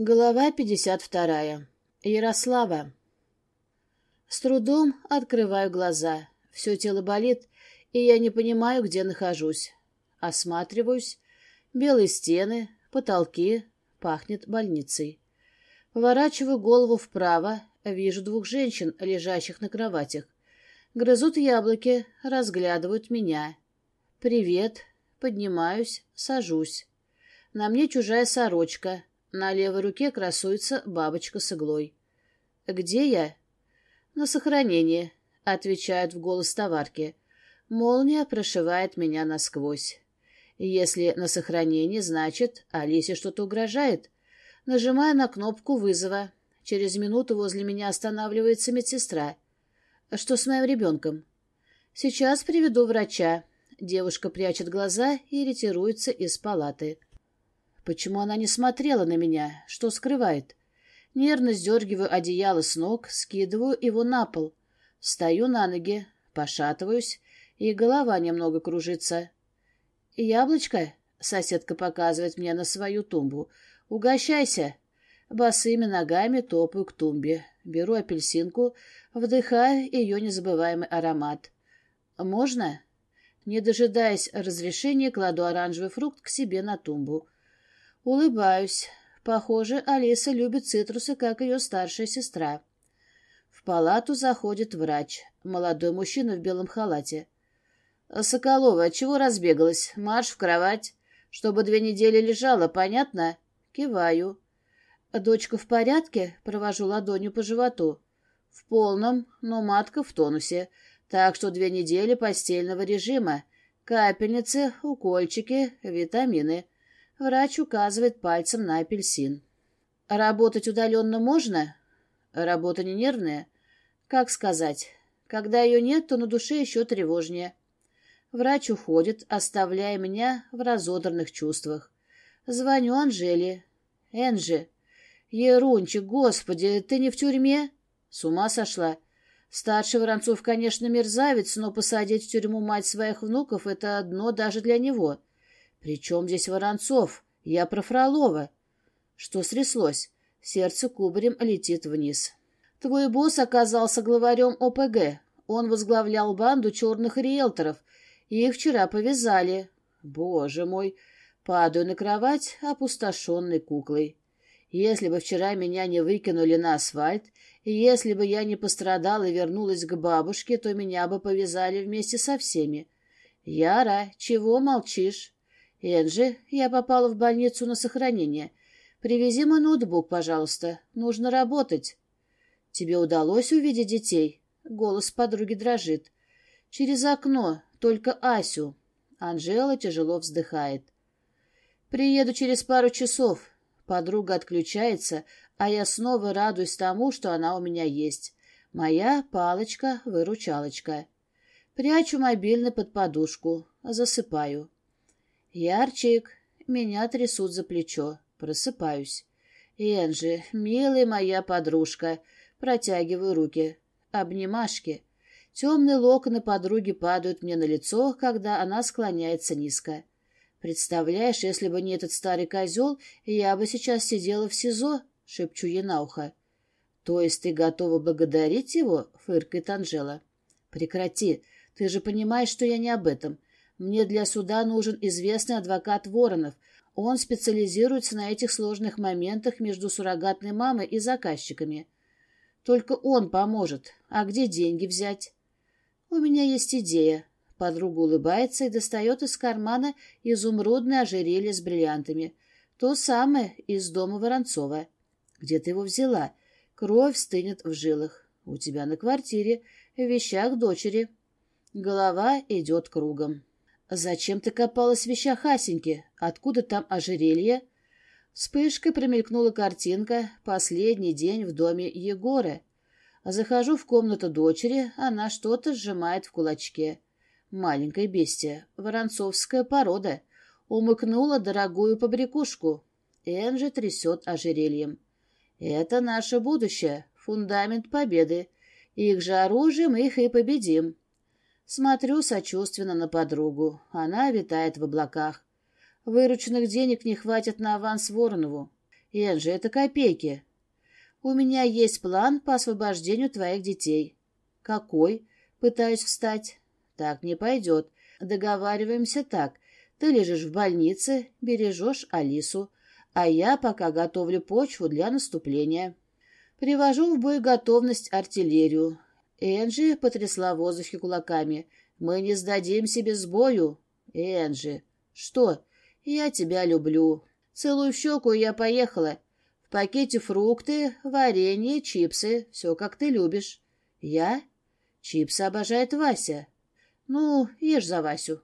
Глава 52. Ярослава. С трудом открываю глаза. Все тело болит, и я не понимаю, где нахожусь. Осматриваюсь. Белые стены, потолки, пахнет больницей. Поворачиваю голову вправо, вижу двух женщин, лежащих на кроватях. Грызут яблоки, разглядывают меня. «Привет». Поднимаюсь, сажусь. На мне чужая сорочка — на левой руке красуется бабочка с иглой. «Где я?» «На сохранении», — отвечают в голос товарки. Молния прошивает меня насквозь. Если на сохранении, значит, Алисе что-то угрожает. Нажимаю на кнопку вызова. Через минуту возле меня останавливается медсестра. «Что с моим ребенком?» «Сейчас приведу врача». Девушка прячет глаза и ретируется из палаты. Почему она не смотрела на меня? Что скрывает? Нервно сдергиваю одеяло с ног, скидываю его на пол. Встаю на ноги, пошатываюсь, и голова немного кружится. «Яблочко?» — соседка показывает мне на свою тумбу. «Угощайся!» Босыми ногами топаю к тумбе. Беру апельсинку, вдыхаю ее незабываемый аромат. «Можно?» Не дожидаясь разрешения, кладу оранжевый фрукт к себе на тумбу. Улыбаюсь. Похоже, Алиса любит цитрусы, как ее старшая сестра. В палату заходит врач, молодой мужчина в белом халате. «Соколова, чего разбегалась? Марш в кровать. Чтобы две недели лежала, понятно?» Киваю. «Дочка в порядке?» — провожу ладонью по животу. «В полном, но матка в тонусе. Так что две недели постельного режима. Капельницы, укольчики, витамины». Врач указывает пальцем на апельсин. Работать удаленно можно? Работа не нервная? Как сказать? Когда ее нет, то на душе еще тревожнее. Врач уходит, оставляя меня в разодранных чувствах. Звоню Анжеле. «Энджи!» «Ерунчик, господи, ты не в тюрьме?» С ума сошла. Старший Воронцов, конечно, мерзавец, но посадить в тюрьму мать своих внуков — это одно даже для него. «При чем здесь Воронцов? Я про Фролова». Что стряслось? Сердце кубарем летит вниз. «Твой босс оказался главарем ОПГ. Он возглавлял банду черных риэлторов. Их вчера повязали. Боже мой!» Падаю на кровать, опустошенной куклой. Если бы вчера меня не выкинули на асфальт, и если бы я не пострадала и вернулась к бабушке, то меня бы повязали вместе со всеми. Яра, чего молчишь? «Энджи, я попала в больницу на сохранение. Привези мой ноутбук, пожалуйста. Нужно работать». «Тебе удалось увидеть детей?» Голос подруги дрожит. «Через окно, только Асю». Анжела тяжело вздыхает. «Приеду через пару часов». Подруга отключается, а я снова радуюсь тому, что она у меня есть. Моя палочка-выручалочка. Прячу мобильный под подушку, засыпаю. «Ярчик!» Меня трясут за плечо. Просыпаюсь. «Энджи, милая моя подружка!» Протягиваю руки. Обнимашки. Темные локоны подруги падают мне на лицо, когда она склоняется низко. «Представляешь, если бы не этот старый козел, я бы сейчас сидела в СИЗО», — шепчу ей на ухо. «То есть ты готова благодарить его?» — фыркает Анжела. «Прекрати. Ты же понимаешь, что я не об этом. Мне для суда нужен известный адвокат Воронов. Он специализируется на этих сложных моментах между суррогатной мамой и заказчиками. Только он поможет. А где деньги взять? У меня есть идея. Подруга улыбается и достает из кармана изумрудное ожерелье с бриллиантами. То самое из дома Воронцова. Где ты его взяла? Кровь стынет в жилах. У тебя на квартире, в вещах дочери. Голова идет кругом. «Зачем ты копалась в вещах Асеньки? Откуда там ожерелье?» Вспышкой промелькнула картинка «Последний день в доме Егора». Захожу в комнату дочери, она что-то сжимает в кулачке. Маленькое бестия, воронцовская порода. Умыкнула дорогую побрякушку. Энджи трясет ожерельем. «Это наше будущее, фундамент победы. Их же оружием их и победим». Смотрю сочувственно на подругу. Она витает в облаках. Вырученных денег не хватит на аванс Воронову. Энджи, это копейки. У меня есть план по освобождению твоих детей. Какой? Пытаюсь встать. Так не пойдет. Договариваемся так. Ты лежишь в больнице, бережешь Алису, а я пока готовлю почву для наступления. Привожу в бой готовность артиллерию. Энджи потрясла в воздухе кулаками. Мы не сдадимся без бою. Энджи. Что? Я тебя люблю. Целую щеку, я поехала. В пакете фрукты, варенье, чипсы. Все, как ты любишь. Я? Чипсы обожает Вася. Ну, ешь за Васю.